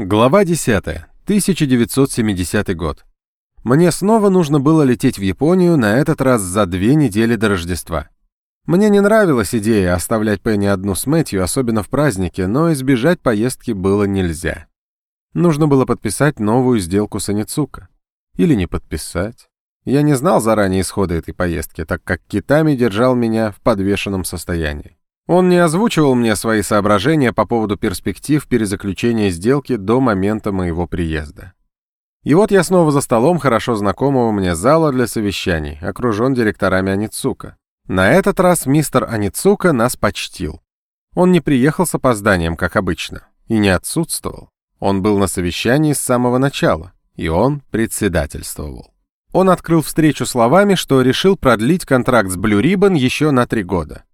Глава 10. 1970 год. Мне снова нужно было лететь в Японию, на этот раз за две недели до Рождества. Мне не нравилась идея оставлять Пенни одну с Мэтью, особенно в празднике, но избежать поездки было нельзя. Нужно было подписать новую сделку с Аницука. Или не подписать. Я не знал заранее исхода этой поездки, так как Китами держал меня в подвешенном состоянии. Он не озвучивал мне свои соображения по поводу перспектив перезаключения сделки до момента моего приезда. И вот я снова за столом хорошо знакомого мне зала для совещаний, окружен директорами Аницука. На этот раз мистер Аницука нас почтил. Он не приехал с опозданием, как обычно, и не отсутствовал. Он был на совещании с самого начала, и он председательствовал. Он открыл встречу словами, что решил продлить контракт с Blue Ribbon еще на три года.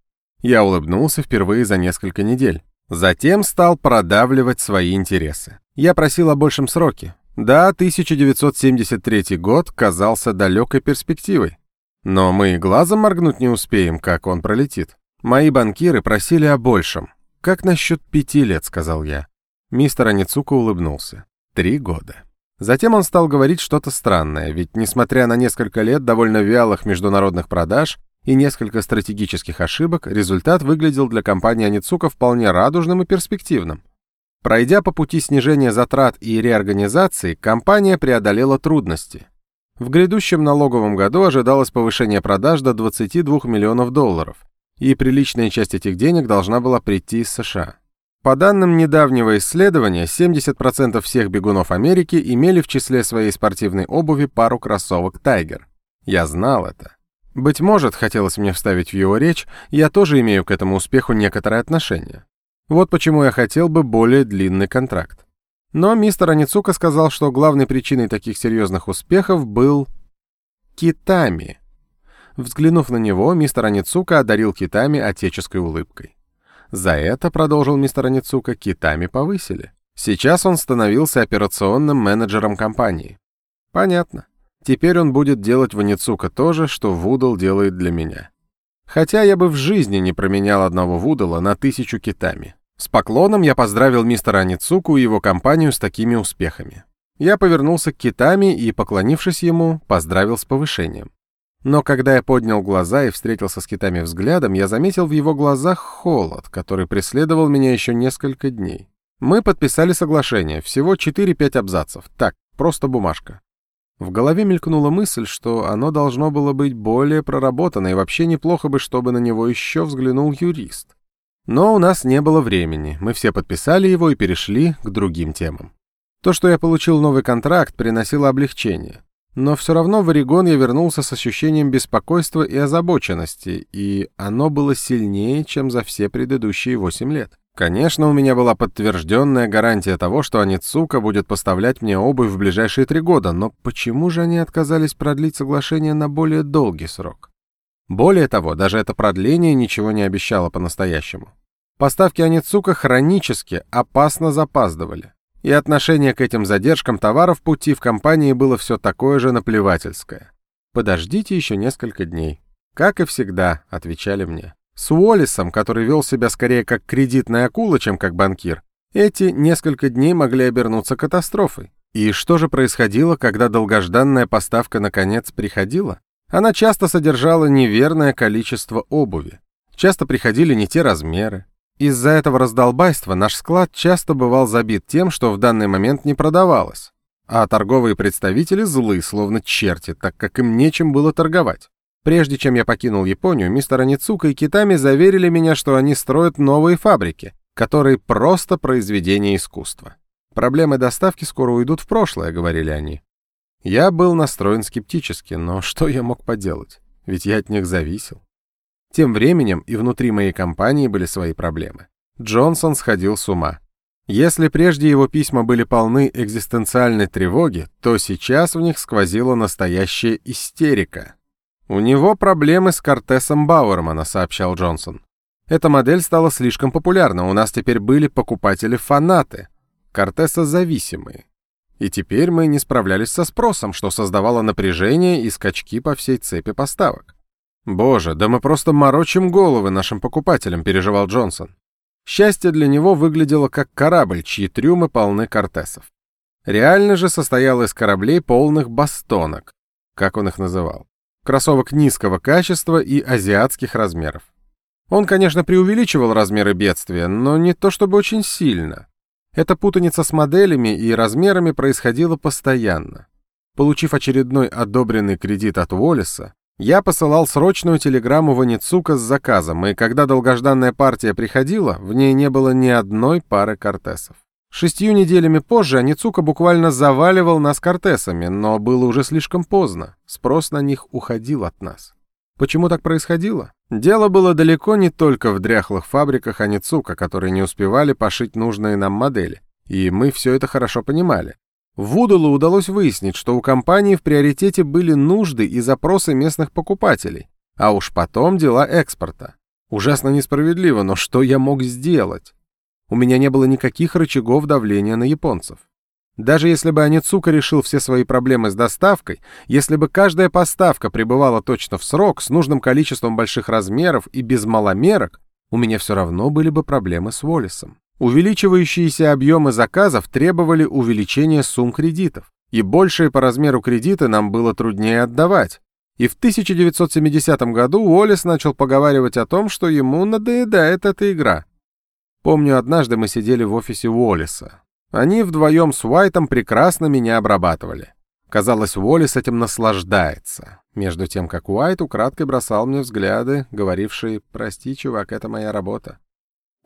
Я улыбнулся впервые за несколько недель. Затем стал продавливать свои интересы. Я просил о большем сроке. Да, 1973 год казался далекой перспективой. Но мы глазом моргнуть не успеем, как он пролетит. Мои банкиры просили о большем. «Как насчет пяти лет?» — сказал я. Мистер Аницука улыбнулся. «Три года». Затем он стал говорить что-то странное, ведь, несмотря на несколько лет довольно вялых международных продаж, и несколько стратегических ошибок, результат выглядел для компании Аницука вполне радужным и перспективным. Пройдя по пути снижения затрат и реорганизации, компания преодолела трудности. В грядущем налоговом году ожидалось повышение продаж до 22 миллионов долларов, и приличная часть этих денег должна была прийти из США. По данным недавнего исследования, 70% всех бегунов Америки имели в числе своей спортивной обуви пару кроссовок Tiger. Я знал это. Быть может, хотелось мне вставить в его речь, я тоже имею к этому успеху некоторое отношение. Вот почему я хотел бы более длинный контракт. Но мистер Аницука сказал, что главной причиной таких серьезных успехов был Китами. Взглянув на него, мистер Аницука одарил Китами отеческой улыбкой. За это, продолжил мистер Аницука, Китами повысили. Сейчас он становился операционным менеджером компании. Понятно. Теперь он будет делать в Аницука то же, что Вудал делает для меня. Хотя я бы в жизни не променял одного Вудала на тысячу китами. С поклоном я поздравил мистера Аницуку и его компанию с такими успехами. Я повернулся к Китами и, поклонившись ему, поздравил с повышением. Но когда я поднял глаза и встретился с Китами взглядом, я заметил в его глазах холод, который преследовал меня еще несколько дней. Мы подписали соглашение, всего 4-5 абзацев. Так, просто бумажка. В голове мелькнула мысль, что оно должно было быть более проработано, и вообще неплохо бы, чтобы на него еще взглянул юрист. Но у нас не было времени, мы все подписали его и перешли к другим темам. То, что я получил новый контракт, приносило облегчение. Но все равно в Орегон я вернулся с ощущением беспокойства и озабоченности, и оно было сильнее, чем за все предыдущие восемь лет. Конечно, у меня была подтвержденная гарантия того, что Аницука будет поставлять мне обувь в ближайшие три года, но почему же они отказались продлить соглашение на более долгий срок? Более того, даже это продление ничего не обещало по-настоящему. Поставки Аницука хронически, опасно запаздывали. И отношение к этим задержкам товаров пути в компании было все такое же наплевательское. «Подождите еще несколько дней». «Как и всегда», — отвечали мне. С Уоллисом, который вел себя скорее как кредитная акула, чем как банкир, эти несколько дней могли обернуться катастрофой. И что же происходило, когда долгожданная поставка наконец приходила? Она часто содержала неверное количество обуви. Часто приходили не те размеры. Из-за этого раздолбайства наш склад часто бывал забит тем, что в данный момент не продавалось. А торговые представители злы, словно черти, так как им нечем было торговать. Прежде чем я покинул Японию, мистер Аницука и Китами заверили меня, что они строят новые фабрики, которые просто произведение искусства. Проблемы доставки скоро уйдут в прошлое, говорили они. Я был настроен скептически, но что я мог поделать? Ведь я от них зависел. Тем временем и внутри моей компании были свои проблемы. Джонсон сходил с ума. Если прежде его письма были полны экзистенциальной тревоги, то сейчас в них сквозила настоящая истерика. «У него проблемы с Кортесом Бауэрмана», — сообщал Джонсон. «Эта модель стала слишком популярна, у нас теперь были покупатели-фанаты, Кортеса зависимые. И теперь мы не справлялись со спросом, что создавало напряжение и скачки по всей цепи поставок. «Боже, да мы просто морочим головы нашим покупателям», — переживал Джонсон. Счастье для него выглядело как корабль, чьи трюмы полны кортесов. Реально же состоял из кораблей полных бастонок, как он их называл, кроссовок низкого качества и азиатских размеров. Он, конечно, преувеличивал размеры бедствия, но не то чтобы очень сильно. Эта путаница с моделями и размерами происходила постоянно. Получив очередной одобренный кредит от Уоллеса, я посылал срочную телеграмму Ваницука с заказом, и когда долгожданная партия приходила, в ней не было ни одной пары кортесов. Шестью неделями позже Аницука буквально заваливал нас кортесами, но было уже слишком поздно, спрос на них уходил от нас. Почему так происходило? Дело было далеко не только в дряхлых фабриках Аницука, которые не успевали пошить нужные нам модели. И мы все это хорошо понимали. Вудулу удалось выяснить, что у компании в приоритете были нужды и запросы местных покупателей, а уж потом дела экспорта. Ужасно несправедливо, но что я мог сделать? У меня не было никаких рычагов давления на японцев. Даже если бы Аницука решил все свои проблемы с доставкой, если бы каждая поставка пребывала точно в срок, с нужным количеством больших размеров и без маломерок, у меня все равно были бы проблемы с Воллисом. Увеличивающиеся объемы заказов требовали увеличения сумм кредитов, и большие по размеру кредиты нам было труднее отдавать. И в 1970 году Уоллес начал поговаривать о том, что ему надоедает эта игра. Помню, однажды мы сидели в офисе Уоллеса. Они вдвоем с Уайтом прекрасно меня обрабатывали. Казалось, Уолли этим наслаждается, между тем, как Уайт украдкой бросал мне взгляды, говорившие «Прости, чувак, это моя работа».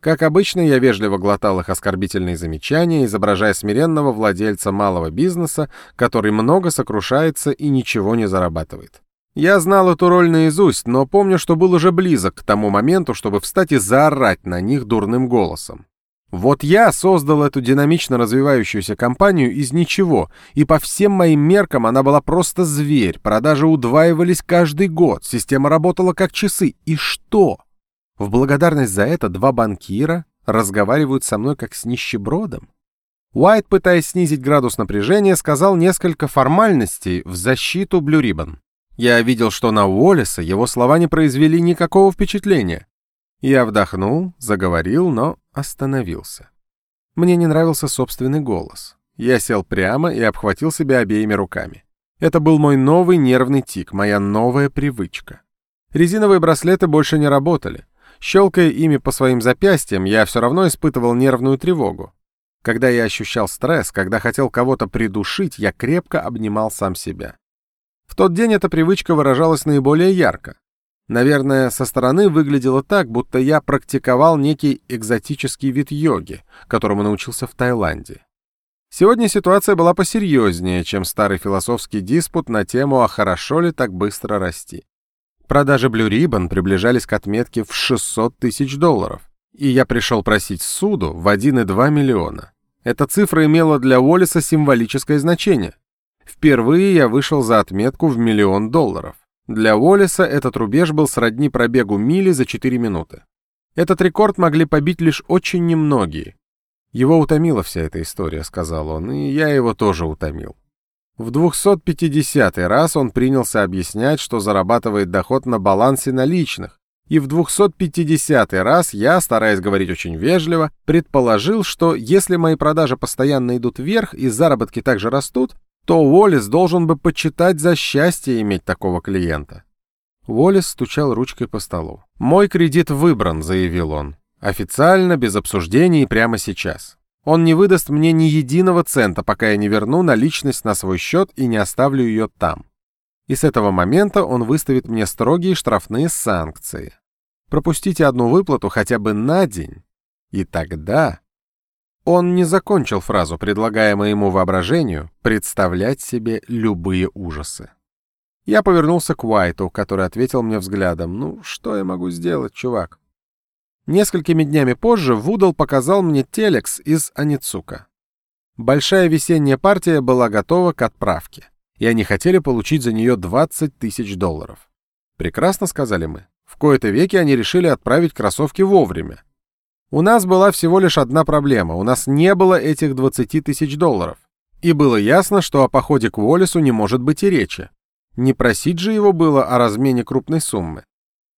Как обычно, я вежливо глотал их оскорбительные замечания, изображая смиренного владельца малого бизнеса, который много сокрушается и ничего не зарабатывает. Я знал эту роль наизусть, но помню, что был уже близок к тому моменту, чтобы встать и заорать на них дурным голосом. Вот я создал эту динамично развивающуюся компанию из ничего, и по всем моим меркам она была просто зверь, продажи удваивались каждый год, система работала как часы. И что? В благодарность за это два банкира разговаривают со мной как с нищебродом? Уайт, пытаясь снизить градус напряжения, сказал несколько формальностей в защиту Блю Риббон. Я видел, что на Уоллеса его слова не произвели никакого впечатления. Я вдохнул, заговорил, но остановился. Мне не нравился собственный голос. Я сел прямо и обхватил себя обеими руками. Это был мой новый нервный тик, моя новая привычка. Резиновые браслеты больше не работали. Щелкая ими по своим запястьям, я все равно испытывал нервную тревогу. Когда я ощущал стресс, когда хотел кого-то придушить, я крепко обнимал сам себя. В тот день эта привычка выражалась наиболее ярко. Наверное, со стороны выглядело так, будто я практиковал некий экзотический вид йоги, которому научился в Таиланде. Сегодня ситуация была посерьезнее, чем старый философский диспут на тему «А хорошо ли так быстро расти?». Продажи Blue Ribbon приближались к отметке в 600 тысяч долларов, и я пришел просить суду в 1,2 миллиона. Эта цифра имела для Уоллиса символическое значение. Впервые я вышел за отметку в миллион долларов. Для Уоллеса этот рубеж был сродни пробегу мили за 4 минуты. Этот рекорд могли побить лишь очень немногие. Его утомила вся эта история, сказал он, и я его тоже утомил. В 250 раз он принялся объяснять, что зарабатывает доход на балансе наличных, и в 250 раз я, стараясь говорить очень вежливо, предположил, что если мои продажи постоянно идут вверх и заработки также растут, то Уоллес должен бы почитать за счастье иметь такого клиента. Уоллес стучал ручкой по столу. «Мой кредит выбран», — заявил он. «Официально, без обсуждений прямо сейчас. Он не выдаст мне ни единого цента, пока я не верну наличность на свой счет и не оставлю ее там. И с этого момента он выставит мне строгие штрафные санкции. Пропустите одну выплату хотя бы на день, и тогда он не закончил фразу, предлагая моему воображению представлять себе любые ужасы. Я повернулся к Уайту, который ответил мне взглядом. «Ну, что я могу сделать, чувак?» Несколькими днями позже Вудал показал мне телекс из Аницука. Большая весенняя партия была готова к отправке, и они хотели получить за нее 20 тысяч долларов. Прекрасно, сказали мы. В кои-то веки они решили отправить кроссовки вовремя, у нас была всего лишь одна проблема, у нас не было этих 20 тысяч долларов. И было ясно, что о походе к Уоллесу не может быть и речи. Не просить же его было о размене крупной суммы.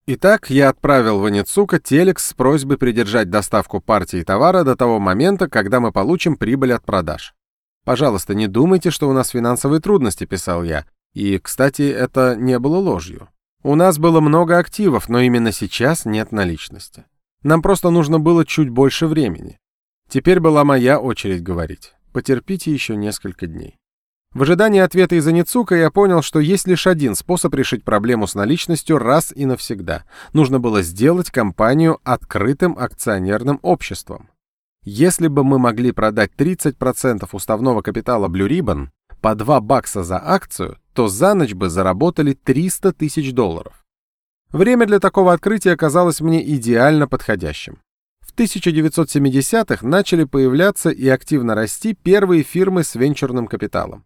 Итак, я отправил в Аницука телекс с просьбой придержать доставку партии товара до того момента, когда мы получим прибыль от продаж. «Пожалуйста, не думайте, что у нас финансовые трудности», — писал я. И, кстати, это не было ложью. У нас было много активов, но именно сейчас нет наличности. Нам просто нужно было чуть больше времени. Теперь была моя очередь говорить. Потерпите еще несколько дней. В ожидании ответа из Аницука я понял, что есть лишь один способ решить проблему с наличностью раз и навсегда. Нужно было сделать компанию открытым акционерным обществом. Если бы мы могли продать 30% уставного капитала Blue Ribbon по 2 бакса за акцию, то за ночь бы заработали 300 тысяч долларов. Время для такого открытия казалось мне идеально подходящим. В 1970-х начали появляться и активно расти первые фирмы с венчурным капиталом.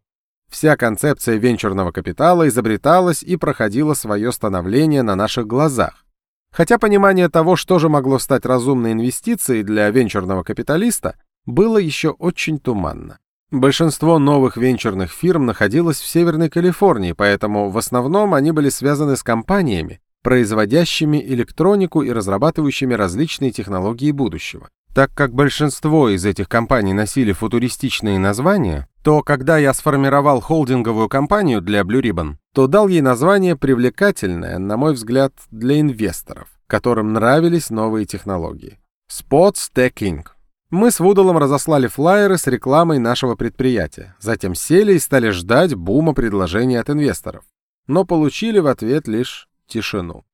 Вся концепция венчурного капитала изобреталась и проходила свое становление на наших глазах. Хотя понимание того, что же могло стать разумной инвестицией для венчурного капиталиста, было еще очень туманно. Большинство новых венчурных фирм находилось в Северной Калифорнии, поэтому в основном они были связаны с компаниями, производящими электронику и разрабатывающими различные технологии будущего. Так как большинство из этих компаний носили футуристичные названия, то когда я сформировал холдинговую компанию для Blue Ribbon, то дал ей название привлекательное, на мой взгляд, для инвесторов, которым нравились новые технологии. Spots Tech Inc. Мы с Вудалом разослали флаеры с рекламой нашего предприятия, затем сели и стали ждать бума предложений от инвесторов, но получили в ответ лишь тишину.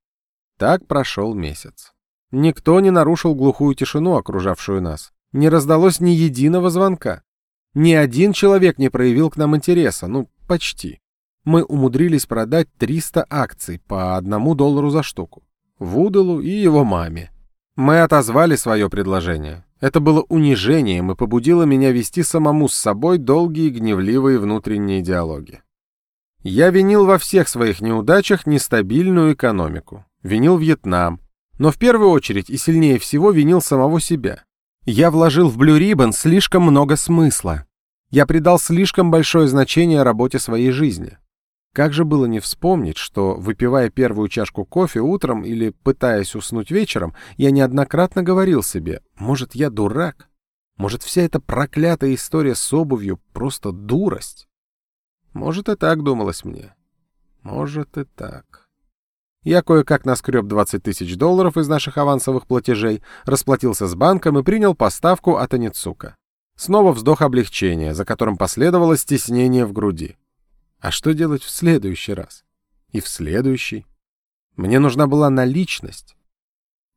Так прошел месяц. Никто не нарушил глухую тишину, окружавшую нас. Не раздалось ни единого звонка. Ни один человек не проявил к нам интереса, ну, почти. Мы умудрились продать 300 акций по одному доллару за штуку. Вуделу и его маме. Мы отозвали свое предложение. Это было унижением и побудило меня вести самому с собой долгие гневливые внутренние диалоги. Я винил во всех своих неудачах нестабильную экономику. Винил Вьетнам, но в первую очередь и сильнее всего винил самого себя. Я вложил в Blue Ribbon слишком много смысла. Я придал слишком большое значение работе своей жизни. Как же было не вспомнить, что, выпивая первую чашку кофе утром или пытаясь уснуть вечером, я неоднократно говорил себе, может, я дурак? Может, вся эта проклятая история с обувью просто дурость? Может, и так думалось мне. Может, и так. Я кое-как наскреб 20 тысяч долларов из наших авансовых платежей, расплатился с банком и принял поставку от Аницука. Снова вздох облегчения, за которым последовало стеснение в груди. А что делать в следующий раз? И в следующий? Мне нужна была наличность.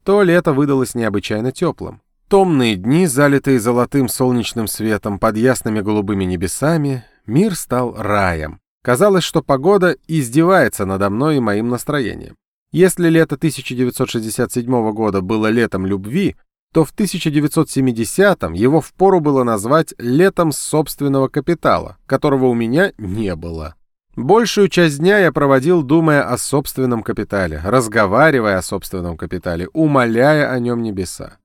То лето выдалось необычайно теплым. Томные дни, залитые золотым солнечным светом под ясными голубыми небесами, мир стал раем. Казалось, что погода издевается надо мной и моим настроением. Если лето 1967 года было летом любви, то в 1970-м его впору было назвать летом собственного капитала, которого у меня не было. Большую часть дня я проводил, думая о собственном капитале, разговаривая о собственном капитале, умоляя о нем небеса.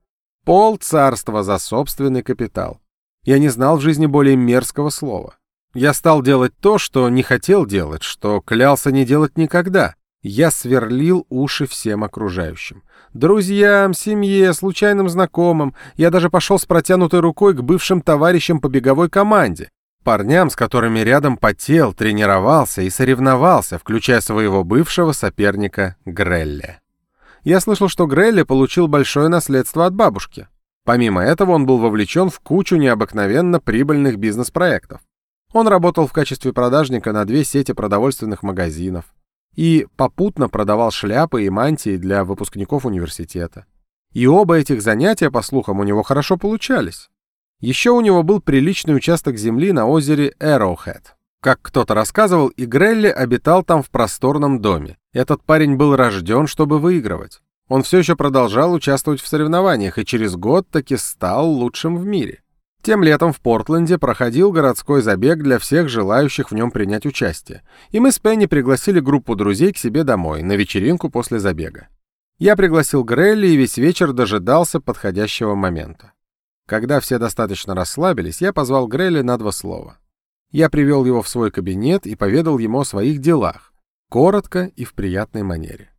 Пол царства за собственный капитал. Я не знал в жизни более мерзкого слова. Я стал делать то, что не хотел делать, что клялся не делать никогда. Я сверлил уши всем окружающим. Друзьям, семье, случайным знакомым. Я даже пошел с протянутой рукой к бывшим товарищам по беговой команде. Парням, с которыми рядом потел, тренировался и соревновался, включая своего бывшего соперника Грелли. Я слышал, что Грелли получил большое наследство от бабушки. Помимо этого, он был вовлечен в кучу необыкновенно прибыльных бизнес-проектов. Он работал в качестве продажника на две сети продовольственных магазинов и попутно продавал шляпы и мантии для выпускников университета. И оба этих занятия, по слухам, у него хорошо получались. Еще у него был приличный участок земли на озере Эроухэт. Как кто-то рассказывал, и Грелли обитал там в просторном доме. Этот парень был рожден, чтобы выигрывать. Он все еще продолжал участвовать в соревнованиях и через год таки стал лучшим в мире. Тем летом в Портленде проходил городской забег для всех желающих в нем принять участие, и мы с Пенни пригласили группу друзей к себе домой на вечеринку после забега. Я пригласил Грелли и весь вечер дожидался подходящего момента. Когда все достаточно расслабились, я позвал Грелли на два слова. Я привел его в свой кабинет и поведал ему о своих делах, коротко и в приятной манере.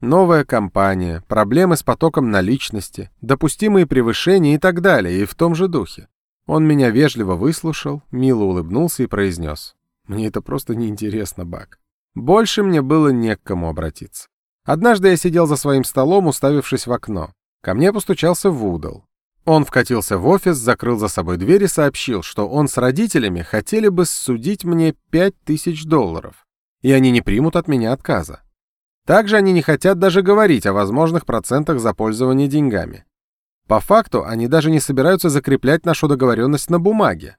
Новая компания, проблемы с потоком наличности, допустимые превышения и так далее, и в том же духе. Он меня вежливо выслушал, мило улыбнулся и произнес. «Мне это просто неинтересно, Бак. Больше мне было не к кому обратиться. Однажды я сидел за своим столом, уставившись в окно. Ко мне постучался Вудл. Он вкатился в офис, закрыл за собой дверь и сообщил, что он с родителями хотели бы судить мне пять тысяч долларов, и они не примут от меня отказа. Также они не хотят даже говорить о возможных процентах за пользование деньгами. По факту, они даже не собираются закреплять нашу договоренность на бумаге.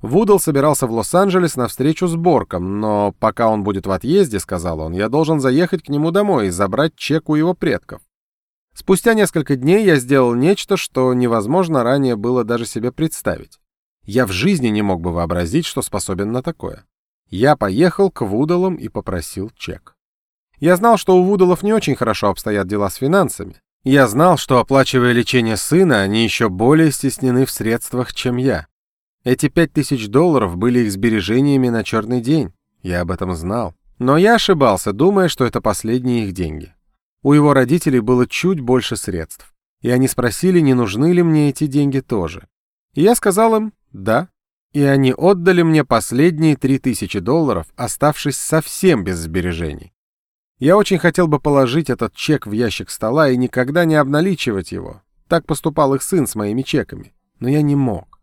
Вудл собирался в Лос-Анджелес на встречу с Борком, но пока он будет в отъезде, сказал он, я должен заехать к нему домой и забрать чек у его предков. Спустя несколько дней я сделал нечто, что невозможно ранее было даже себе представить. Я в жизни не мог бы вообразить, что способен на такое. Я поехал к Вудалам и попросил чек. Я знал, что у Вудалов не очень хорошо обстоят дела с финансами. Я знал, что, оплачивая лечение сына, они еще более стеснены в средствах, чем я. Эти пять тысяч долларов были их сбережениями на черный день. Я об этом знал. Но я ошибался, думая, что это последние их деньги. У его родителей было чуть больше средств. И они спросили, не нужны ли мне эти деньги тоже. И я сказал им «да». И они отдали мне последние три тысячи долларов, оставшись совсем без сбережений. Я очень хотел бы положить этот чек в ящик стола и никогда не обналичивать его. Так поступал их сын с моими чеками. Но я не мог.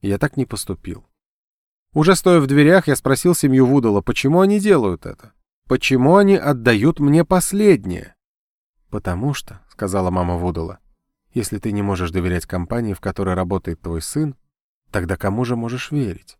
Я так не поступил. Уже стоя в дверях, я спросил семью Вудала, почему они делают это? Почему они отдают мне последнее? «Потому что», — сказала мама Вудала, — «если ты не можешь доверять компании, в которой работает твой сын, тогда кому же можешь верить?»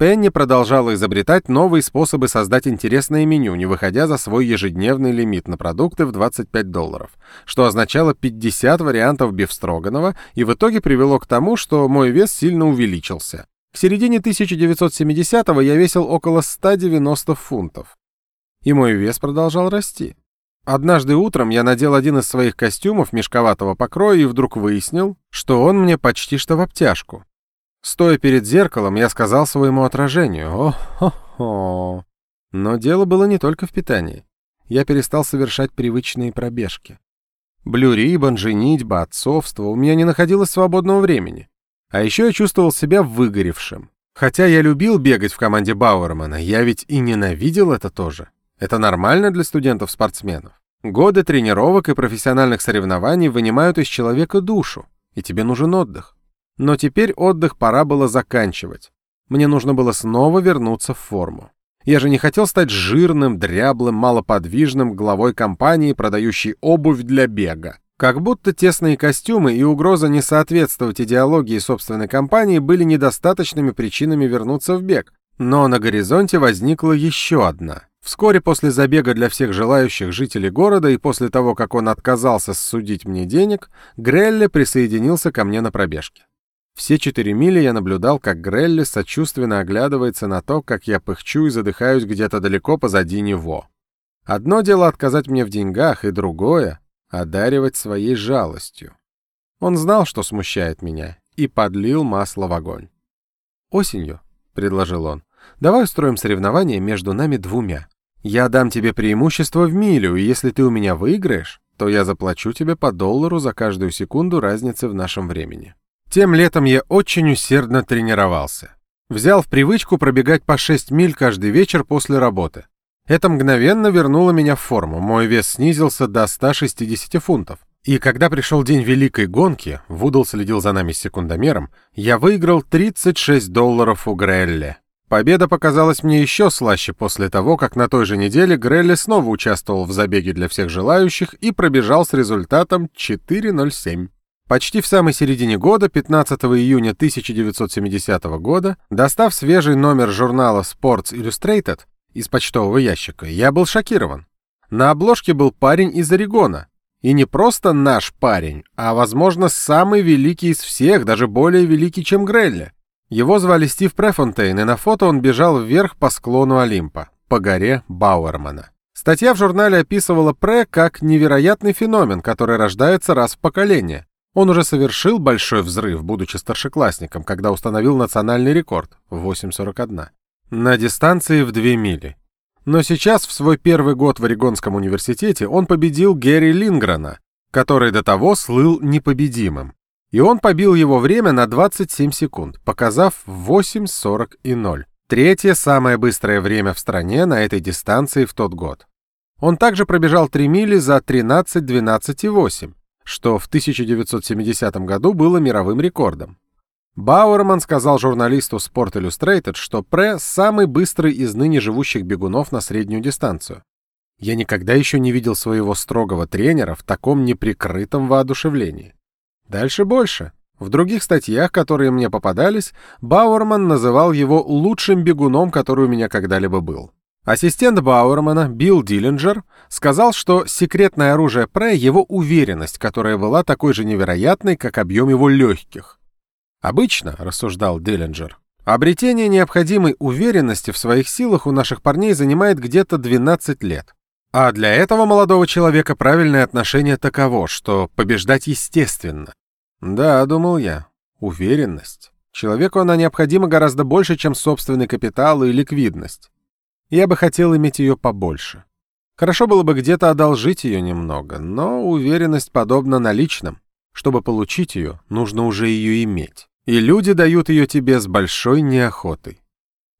Пенни продолжала изобретать новые способы создать интересное меню, не выходя за свой ежедневный лимит на продукты в 25 долларов, что означало 50 вариантов бифстроганова и в итоге привело к тому, что мой вес сильно увеличился. К середине 1970-го я весил около 190 фунтов. И мой вес продолжал расти. Однажды утром я надел один из своих костюмов мешковатого покроя и вдруг выяснил, что он мне почти что в обтяжку. Стоя перед зеркалом, я сказал своему отражению «О-хо-хо». Но дело было не только в питании. Я перестал совершать привычные пробежки. Блю-рибан, женитьба, отцовство, у меня не находилось свободного времени. А еще я чувствовал себя выгоревшим. Хотя я любил бегать в команде Бауэрмана, я ведь и ненавидел это тоже. Это нормально для студентов-спортсменов. Годы тренировок и профессиональных соревнований вынимают из человека душу, и тебе нужен отдых. Но теперь отдых пора было заканчивать. Мне нужно было снова вернуться в форму. Я же не хотел стать жирным, дряблым, малоподвижным главой компании, продающей обувь для бега. Как будто тесные костюмы и угроза не соответствовать идеологии собственной компании были недостаточными причинами вернуться в бег. Но на горизонте возникла еще одна. Вскоре после забега для всех желающих жителей города и после того, как он отказался судить мне денег, Грелли присоединился ко мне на пробежке. Все четыре мили я наблюдал, как Грелли сочувственно оглядывается на то, как я пыхчу и задыхаюсь где-то далеко позади него. Одно дело отказать мне в деньгах, и другое — одаривать своей жалостью. Он знал, что смущает меня, и подлил масло в огонь. «Осенью», — предложил он, — «давай устроим соревнование между нами двумя. Я дам тебе преимущество в милю, и если ты у меня выиграешь, то я заплачу тебе по доллару за каждую секунду разницы в нашем времени». Тем летом я очень усердно тренировался. Взял в привычку пробегать по 6 миль каждый вечер после работы. Это мгновенно вернуло меня в форму, мой вес снизился до 160 фунтов. И когда пришел день великой гонки, Вудл следил за нами с секундомером, я выиграл 36 долларов у Грелли. Победа показалась мне еще слаще после того, как на той же неделе Грелли снова участвовал в забеге для всех желающих и пробежал с результатом 4.07. Почти в самой середине года, 15 июня 1970 года, достав свежий номер журнала Sports Illustrated из почтового ящика, я был шокирован. На обложке был парень из Орегона. И не просто наш парень, а, возможно, самый великий из всех, даже более великий, чем Грелли. Его звали Стив Префонтейн, и на фото он бежал вверх по склону Олимпа, по горе Бауэрмана. Статья в журнале описывала Пре как невероятный феномен, который рождается раз в поколение. Он уже совершил большой взрыв, будучи старшеклассником, когда установил национальный рекорд — 8.41. На дистанции в 2 мили. Но сейчас, в свой первый год в Орегонском университете, он победил Герри Лингрена, который до того слыл непобедимым. И он побил его время на 27 секунд, показав 8.40 и 0. Третье самое быстрое время в стране на этой дистанции в тот год. Он также пробежал 3 мили за 13.12.8, что в 1970 году было мировым рекордом. Бауэрман сказал журналисту Sport Illustrated, что Пре – самый быстрый из ныне живущих бегунов на среднюю дистанцию. Я никогда еще не видел своего строгого тренера в таком неприкрытом воодушевлении. Дальше больше. В других статьях, которые мне попадались, Бауэрман называл его лучшим бегуном, который у меня когда-либо был. Ассистент Бауэрмана, Билл Диллинджер, сказал, что секретное оружие Пре — его уверенность, которая была такой же невероятной, как объем его легких. «Обычно», — рассуждал Диллинджер, «обретение необходимой уверенности в своих силах у наших парней занимает где-то 12 лет. А для этого молодого человека правильное отношение таково, что побеждать естественно. Да, думал я, уверенность. Человеку она необходима гораздо больше, чем собственный капитал и ликвидность. Я бы хотел иметь ее побольше. Хорошо было бы где-то одолжить ее немного, но уверенность подобна наличным. Чтобы получить ее, нужно уже ее иметь. И люди дают ее тебе с большой неохотой.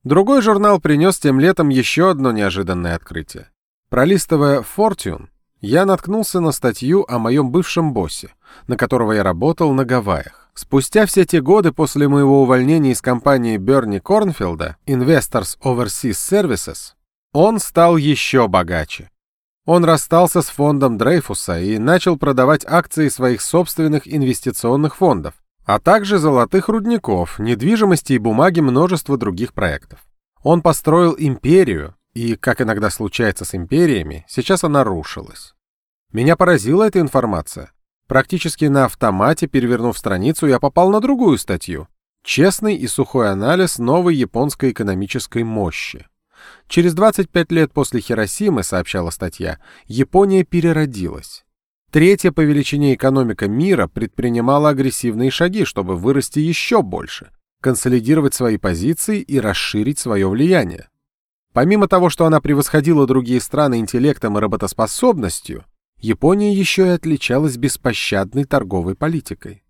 Другой журнал принес тем летом еще одно неожиданное открытие. Пролистывая Fortune, я наткнулся на статью о моем бывшем боссе, на которого я работал на Гавайях. Спустя все те годы после моего увольнения из компании Берни Корнфилда, Investors Overseas Services, он стал еще богаче. Он расстался с фондом Дрейфуса и начал продавать акции своих собственных инвестиционных фондов, а также золотых рудников, недвижимости и бумаги множества других проектов. Он построил империю, и, как иногда случается с империями, сейчас она рушилась. Меня поразила эта информация. Практически на автомате, перевернув страницу, я попал на другую статью. Честный и сухой анализ новой японской экономической мощи. Через 25 лет после Хиросимы, сообщала статья, Япония переродилась. Третья по величине экономика мира предпринимала агрессивные шаги, чтобы вырасти еще больше, консолидировать свои позиции и расширить свое влияние. Помимо того, что она превосходила другие страны интеллектом и работоспособностью, Япония еще и отличалась беспощадной торговой политикой.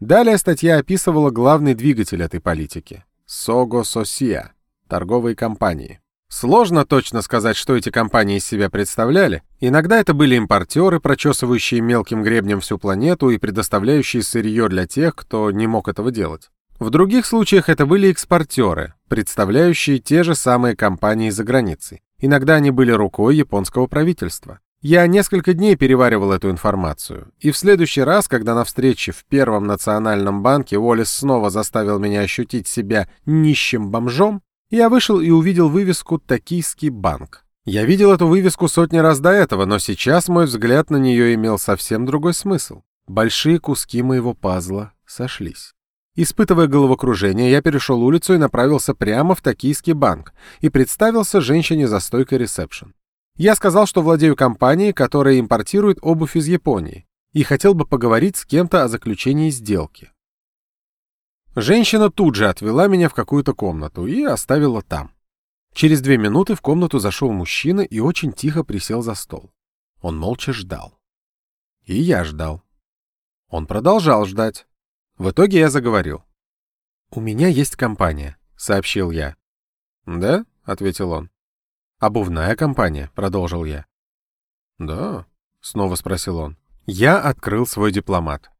Далее статья описывала главный двигатель этой политики – Сого Сосия – торговые компании. Сложно точно сказать, что эти компании из себя представляли. Иногда это были импортеры, прочесывающие мелким гребнем всю планету и предоставляющие сырье для тех, кто не мог этого делать. В других случаях это были экспортеры, представляющие те же самые компании за границей. Иногда они были рукой японского правительства. Я несколько дней переваривал эту информацию, и в следующий раз, когда на встрече в Первом национальном банке Уоллес снова заставил меня ощутить себя нищим бомжом, я вышел и увидел вывеску «Токийский банк». Я видел эту вывеску сотни раз до этого, но сейчас мой взгляд на нее имел совсем другой смысл. Большие куски моего пазла сошлись. Испытывая головокружение, я перешел улицу и направился прямо в Токийский банк и представился женщине за стойкой ресепшн. Я сказал, что владею компанией, которая импортирует обувь из Японии, и хотел бы поговорить с кем-то о заключении сделки. Женщина тут же отвела меня в какую-то комнату и оставила там. Через две минуты в комнату зашел мужчина и очень тихо присел за стол. Он молча ждал. И я ждал. Он продолжал ждать. В итоге я заговорил. «У меня есть компания», — сообщил я. «Да?» — ответил он. «Обувная компания», — продолжил я. «Да?» — снова спросил он. Я открыл свой дипломат.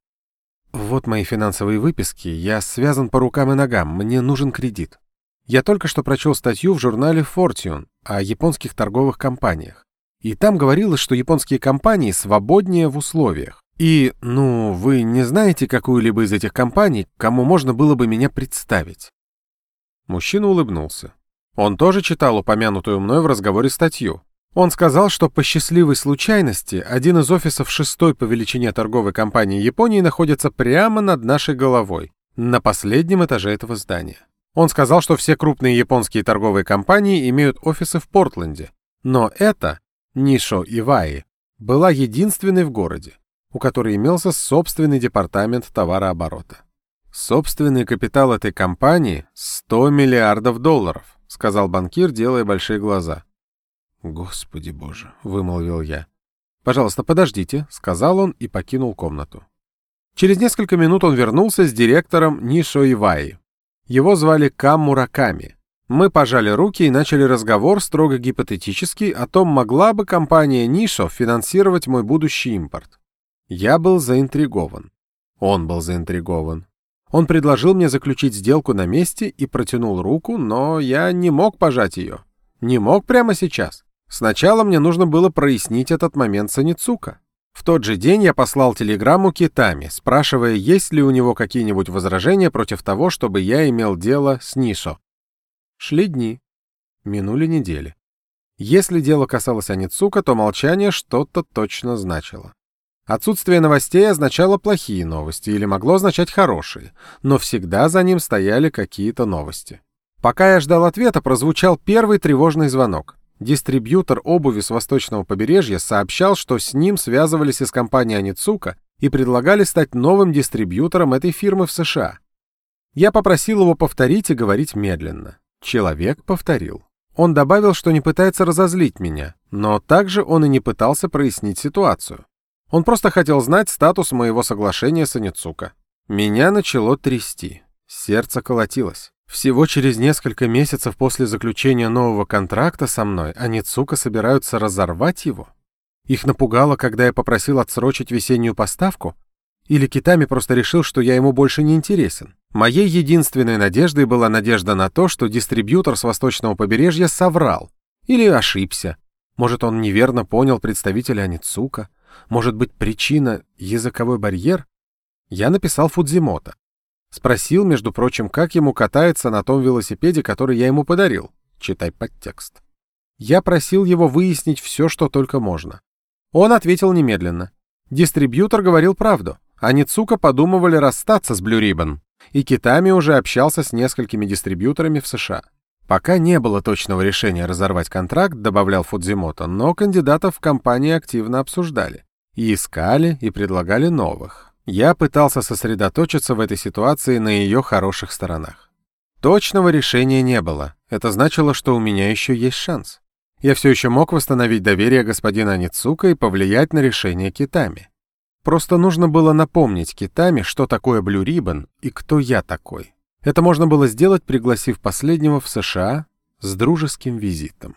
«Вот мои финансовые выписки. Я связан по рукам и ногам. Мне нужен кредит. Я только что прочел статью в журнале Fortune о японских торговых компаниях. И там говорилось, что японские компании свободнее в условиях. И, ну, вы не знаете какую-либо из этих компаний, кому можно было бы меня представить?» Мужчина улыбнулся. Он тоже читал упомянутую мной в разговоре статью. Он сказал, что по счастливой случайности один из офисов шестой по величине торговой компании Японии находится прямо над нашей головой, на последнем этаже этого здания. Он сказал, что все крупные японские торговые компании имеют офисы в Портленде, но это, Нишо Иваи, была единственной в городе у которой имелся собственный департамент товарооборота. Собственный капитал этой компании — 100 миллиардов долларов, сказал банкир, делая большие глаза. «Господи боже», — вымолвил я. «Пожалуйста, подождите», — сказал он и покинул комнату. Через несколько минут он вернулся с директором Нишо Иваи. Его звали Кам Мураками. Мы пожали руки и начали разговор строго гипотетический о том, могла бы компания Нишо финансировать мой будущий импорт. Я был заинтригован. Он был заинтригован. Он предложил мне заключить сделку на месте и протянул руку, но я не мог пожать ее. Не мог прямо сейчас. Сначала мне нужно было прояснить этот момент с Аницука. В тот же день я послал телеграмму Китами, спрашивая, есть ли у него какие-нибудь возражения против того, чтобы я имел дело с Нишо. Шли дни. Минули недели. Если дело касалось Аницука, то молчание что-то точно значило. Отсутствие новостей означало плохие новости или могло означать хорошие, но всегда за ним стояли какие-то новости. Пока я ждал ответа, прозвучал первый тревожный звонок. Дистрибьютор обуви с восточного побережья сообщал, что с ним связывались из компании Аницука и предлагали стать новым дистрибьютором этой фирмы в США. Я попросил его повторить и говорить медленно. Человек повторил. Он добавил, что не пытается разозлить меня, но также он и не пытался прояснить ситуацию. Он просто хотел знать статус моего соглашения с Аницука. Меня начало трясти. Сердце колотилось. Всего через несколько месяцев после заключения нового контракта со мной Аницука собираются разорвать его? Их напугало, когда я попросил отсрочить весеннюю поставку? Или Китами просто решил, что я ему больше не интересен? Моей единственной надеждой была надежда на то, что дистрибьютор с восточного побережья соврал. Или ошибся. Может, он неверно понял представителя Аницука? Может быть, причина — языковой барьер? Я написал Фудзимото. Спросил, между прочим, как ему катается на том велосипеде, который я ему подарил. Читай подтекст. Я просил его выяснить все, что только можно. Он ответил немедленно. Дистрибьютор говорил правду. Они Цука подумывали расстаться с Blue Ribbon, и Китами уже общался с несколькими дистрибьюторами в США. Пока не было точного решения разорвать контракт, добавлял Фудзимото, но кандидатов в компании активно обсуждали. И искали, и предлагали новых. Я пытался сосредоточиться в этой ситуации на ее хороших сторонах. Точного решения не было. Это значило, что у меня еще есть шанс. Я все еще мог восстановить доверие господина Аницука и повлиять на решение Китами. Просто нужно было напомнить Китами, что такое Blue Ribbon и кто я такой. Это можно было сделать, пригласив последнего в США с дружеским визитом.